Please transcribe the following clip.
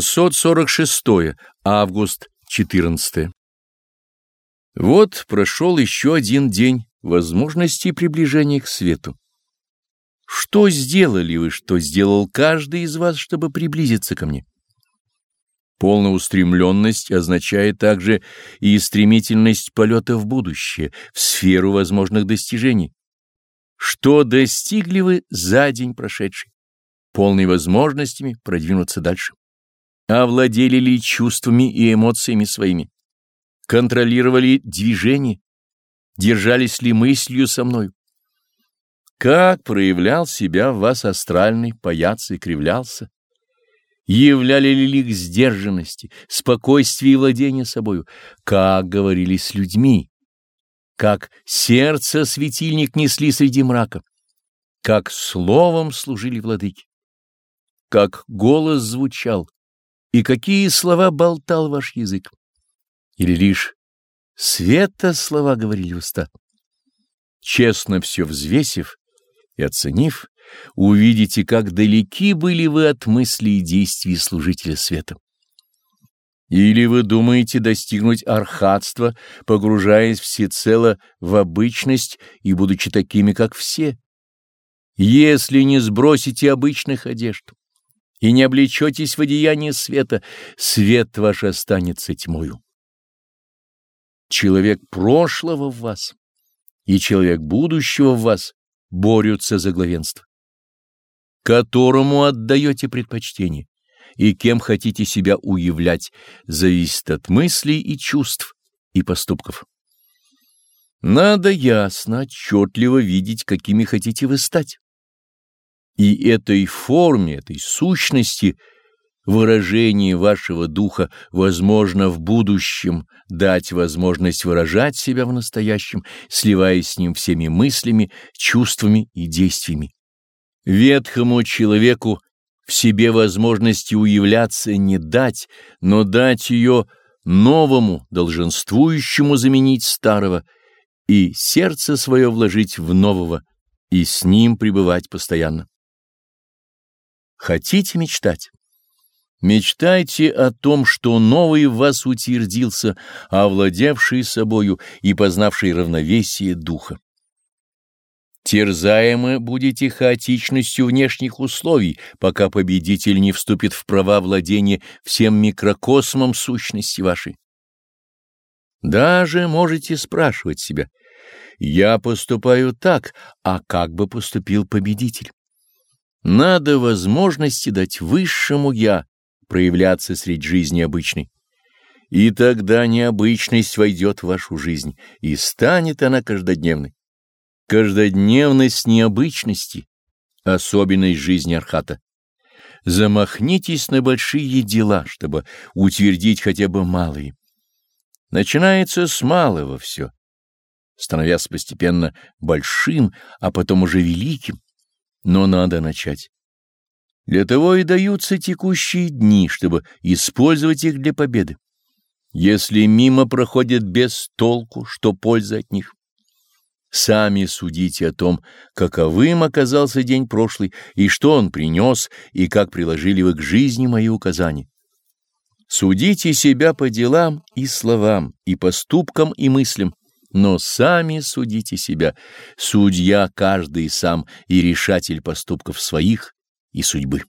646. Август 14. Вот прошел еще один день возможности приближения к свету. Что сделали вы, что сделал каждый из вас, чтобы приблизиться ко мне? Полная устремленность означает также и стремительность полета в будущее, в сферу возможных достижений. Что достигли вы за день прошедший, полный возможностями продвинуться дальше? Овладели ли чувствами и эмоциями своими? Контролировали движение? Держались ли мыслью со мной? Как проявлял себя в вас астральный, паяц и кривлялся? Являли ли лик сдержанности, спокойствия и владения собою? Как говорили с людьми? Как сердце светильник несли среди мрака? Как словом служили владыки? Как голос звучал? И какие слова болтал ваш язык? Или лишь света слова говорили уста? Честно все взвесив и оценив, увидите, как далеки были вы от мыслей и действий служителя света. Или вы думаете достигнуть архатства, погружаясь всецело в обычность и будучи такими, как все? Если не сбросите обычных одежд и не облечетесь в одеяние света, свет ваш останется тьмою. Человек прошлого в вас и человек будущего в вас борются за главенство которому отдаете предпочтение и кем хотите себя уявлять, зависит от мыслей и чувств и поступков. Надо ясно, отчетливо видеть, какими хотите вы стать. И этой форме, этой сущности выражение вашего духа возможно в будущем дать возможность выражать себя в настоящем, сливаясь с ним всеми мыслями, чувствами и действиями. Ветхому человеку в себе возможности уявляться не дать, но дать ее новому, долженствующему заменить старого, и сердце свое вложить в нового, и с ним пребывать постоянно. Хотите мечтать? Мечтайте о том, что новый в вас утвердился, овладевший собою и познавший равновесие духа. Терзаемы будете хаотичностью внешних условий, пока победитель не вступит в права владения всем микрокосмом сущности вашей. Даже можете спрашивать себя, я поступаю так, а как бы поступил победитель? Надо возможности дать высшему «я» проявляться среди жизни обычной. И тогда необычность войдет в вашу жизнь, и станет она каждодневной. Каждодневность необычности — особенность жизни Архата. Замахнитесь на большие дела, чтобы утвердить хотя бы малые. Начинается с малого все, становясь постепенно большим, а потом уже великим. Но надо начать. Для того и даются текущие дни, чтобы использовать их для победы. Если мимо проходят без толку, что польза от них? Сами судите о том, каковым оказался день прошлый, и что он принес, и как приложили вы к жизни мои указания. Судите себя по делам и словам, и поступкам, и мыслям, но сами судите себя, судья каждый сам и решатель поступков своих и судьбы.